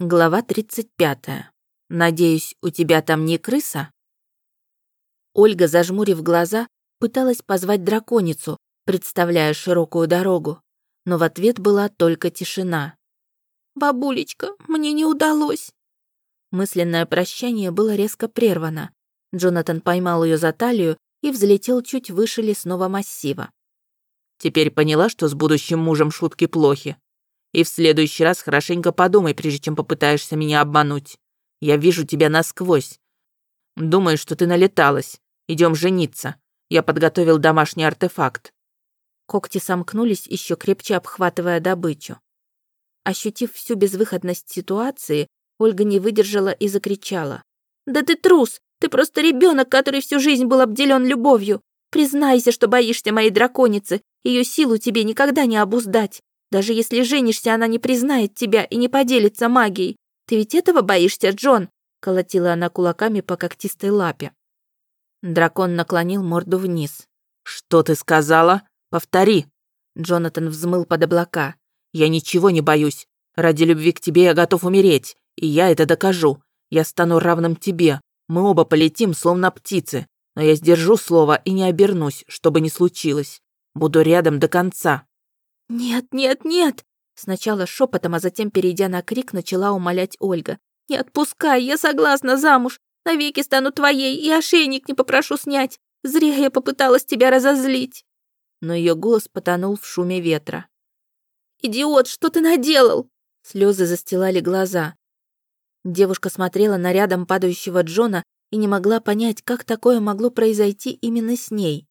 Глава 35. Надеюсь, у тебя там не крыса? Ольга, зажмурив глаза, пыталась позвать драконицу, представляя широкую дорогу, но в ответ была только тишина. «Бабулечка, мне не удалось!» Мысленное прощание было резко прервано. Джонатан поймал ее за талию и взлетел чуть выше лесного массива. «Теперь поняла, что с будущим мужем шутки плохи?» И в следующий раз хорошенько подумай, прежде чем попытаешься меня обмануть. Я вижу тебя насквозь. Думаю, что ты налеталась. Идем жениться. Я подготовил домашний артефакт». Когти сомкнулись, еще крепче обхватывая добычу. Ощутив всю безвыходность ситуации, Ольга не выдержала и закричала. «Да ты трус! Ты просто ребенок, который всю жизнь был обделен любовью! Признайся, что боишься моей драконицы, ее силу тебе никогда не обуздать. Даже если женишься, она не признает тебя и не поделится магией. Ты ведь этого боишься, Джон?» Колотила она кулаками по когтистой лапе. Дракон наклонил морду вниз. «Что ты сказала? Повтори!» Джонатан взмыл под облака. «Я ничего не боюсь. Ради любви к тебе я готов умереть. И я это докажу. Я стану равным тебе. Мы оба полетим, словно птицы. Но я сдержу слово и не обернусь, что бы ни случилось. Буду рядом до конца». «Нет, нет, нет!» Сначала шепотом, а затем, перейдя на крик, начала умолять Ольга. «Не отпускай, я согласна замуж. Навеки стану твоей, и ошейник не попрошу снять. Зря я попыталась тебя разозлить». Но ее голос потонул в шуме ветра. «Идиот, что ты наделал?» Слезы застилали глаза. Девушка смотрела на рядом падающего Джона и не могла понять, как такое могло произойти именно с ней.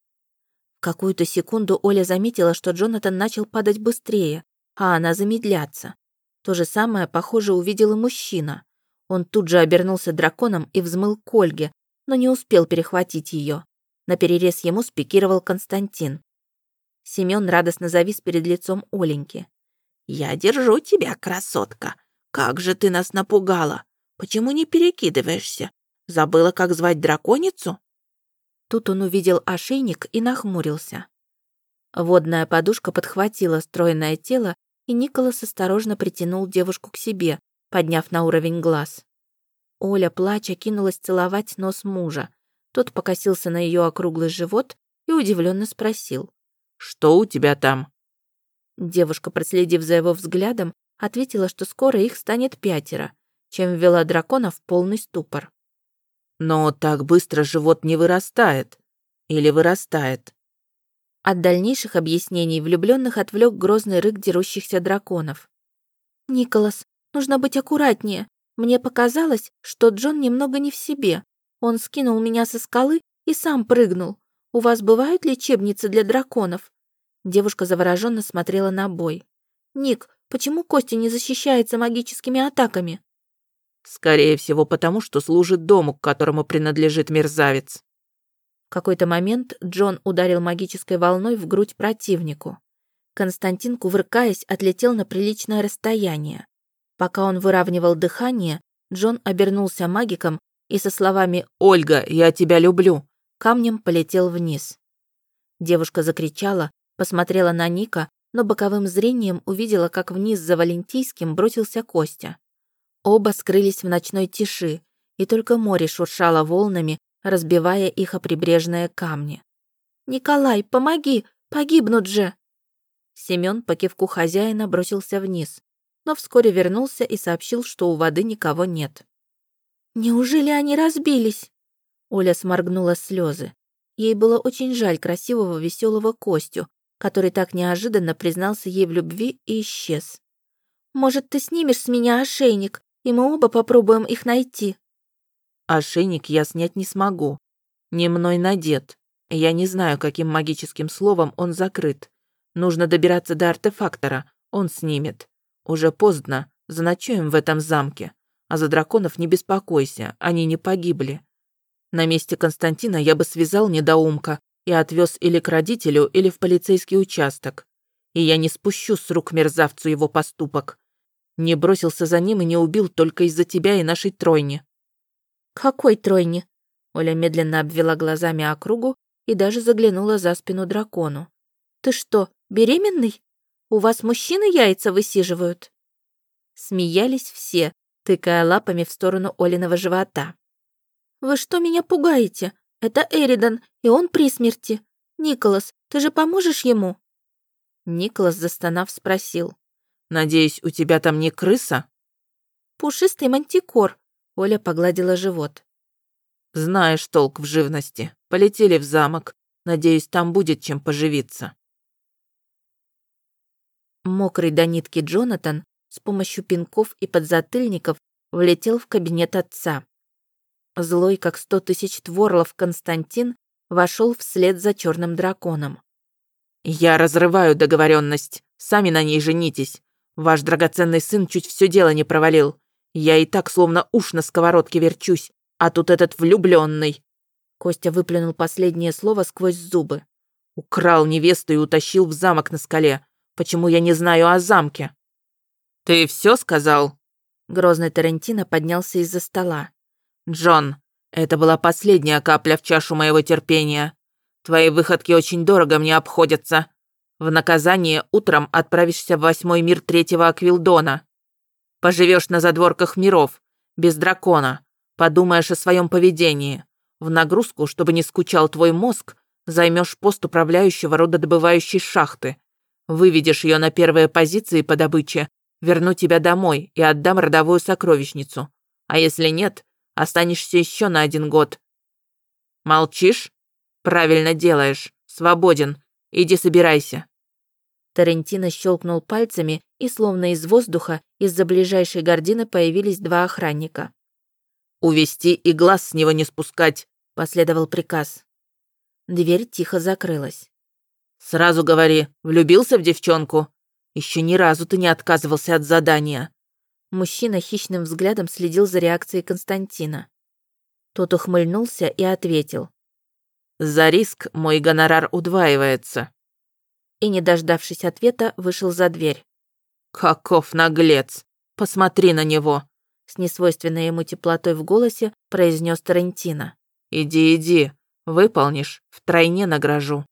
Какую-то секунду Оля заметила, что Джонатан начал падать быстрее, а она замедляться. То же самое, похоже, увидел и мужчина. Он тут же обернулся драконом и взмыл к Ольге, но не успел перехватить ее. На перерез ему спикировал Константин. Семён радостно завис перед лицом Оленьки. «Я держу тебя, красотка. Как же ты нас напугала. Почему не перекидываешься? Забыла, как звать драконицу?» Тут он увидел ошейник и нахмурился. Водная подушка подхватила стройное тело, и Николас осторожно притянул девушку к себе, подняв на уровень глаз. Оля, плача, кинулась целовать нос мужа. Тот покосился на ее округлый живот и удивленно спросил. «Что у тебя там?» Девушка, проследив за его взглядом, ответила, что скоро их станет пятеро, чем ввела дракона в полный ступор. Но так быстро живот не вырастает. Или вырастает. От дальнейших объяснений влюбленных отвлек грозный рык дерущихся драконов. «Николас, нужно быть аккуратнее. Мне показалось, что Джон немного не в себе. Он скинул меня со скалы и сам прыгнул. У вас бывают лечебницы для драконов?» Девушка завороженно смотрела на бой. «Ник, почему Костя не защищается магическими атаками?» Скорее всего, потому что служит дому, к которому принадлежит мерзавец. В какой-то момент Джон ударил магической волной в грудь противнику. Константин, кувыркаясь, отлетел на приличное расстояние. Пока он выравнивал дыхание, Джон обернулся магиком и со словами «Ольга, я тебя люблю!» камнем полетел вниз. Девушка закричала, посмотрела на Ника, но боковым зрением увидела, как вниз за Валентийским бросился Костя. Оба скрылись в ночной тиши, и только море шуршало волнами, разбивая их о прибрежные камни. «Николай, помоги! Погибнут же!» Семён по кивку хозяина бросился вниз, но вскоре вернулся и сообщил, что у воды никого нет. «Неужели они разбились?» Оля сморгнула слезы. Ей было очень жаль красивого веселого Костю, который так неожиданно признался ей в любви и исчез. «Может, ты снимешь с меня ошейник? И мы оба попробуем их найти». «Ошейник я снять не смогу. Не мной надет. Я не знаю, каким магическим словом он закрыт. Нужно добираться до артефактора, он снимет. Уже поздно, заночуем в этом замке. А за драконов не беспокойся, они не погибли. На месте Константина я бы связал недоумка и отвез или к родителю, или в полицейский участок. И я не спущу с рук мерзавцу его поступок. Не бросился за ним и не убил только из-за тебя и нашей тройни». «Какой тройни?» Оля медленно обвела глазами округу и даже заглянула за спину дракону. «Ты что, беременный? У вас мужчины яйца высиживают?» Смеялись все, тыкая лапами в сторону Олиного живота. «Вы что меня пугаете? Это Эридан, и он при смерти. Николас, ты же поможешь ему?» Николас, застонав, спросил. «Надеюсь, у тебя там не крыса?» «Пушистый мантикор», — Оля погладила живот. «Знаешь толк в живности. Полетели в замок. Надеюсь, там будет чем поживиться». Мокрый до нитки Джонатан с помощью пинков и подзатыльников влетел в кабинет отца. Злой, как сто тысяч творлов, Константин вошел вслед за черным драконом. «Я разрываю договоренность. Сами на ней женитесь. Ваш драгоценный сын чуть все дело не провалил. Я и так словно уж на сковородке верчусь, а тут этот влюбленный. Костя выплюнул последнее слово сквозь зубы. «Украл невесту и утащил в замок на скале. Почему я не знаю о замке?» «Ты все сказал?» Грозный Тарантино поднялся из-за стола. «Джон, это была последняя капля в чашу моего терпения. Твои выходки очень дорого мне обходятся. В наказание утром отправишься в восьмой мир третьего Аквилдона. Поживешь на задворках миров, без дракона. Подумаешь о своем поведении. В нагрузку, чтобы не скучал твой мозг, займешь пост управляющего рододобывающей шахты. Выведешь ее на первые позиции по добыче, верну тебя домой и отдам родовую сокровищницу. А если нет, останешься еще на один год. Молчишь? Правильно делаешь. Свободен. Иди собирайся. Тарантино щелкнул пальцами, и словно из воздуха из-за ближайшей гордины появились два охранника. «Увести и глаз с него не спускать», — последовал приказ. Дверь тихо закрылась. «Сразу говори, влюбился в девчонку? Еще ни разу ты не отказывался от задания». Мужчина хищным взглядом следил за реакцией Константина. Тот ухмыльнулся и ответил. «За риск мой гонорар удваивается». И, не дождавшись ответа, вышел за дверь. «Каков наглец! Посмотри на него!» С несвойственной ему теплотой в голосе произнес Тарантино. «Иди, иди, выполнишь, втройне награжу».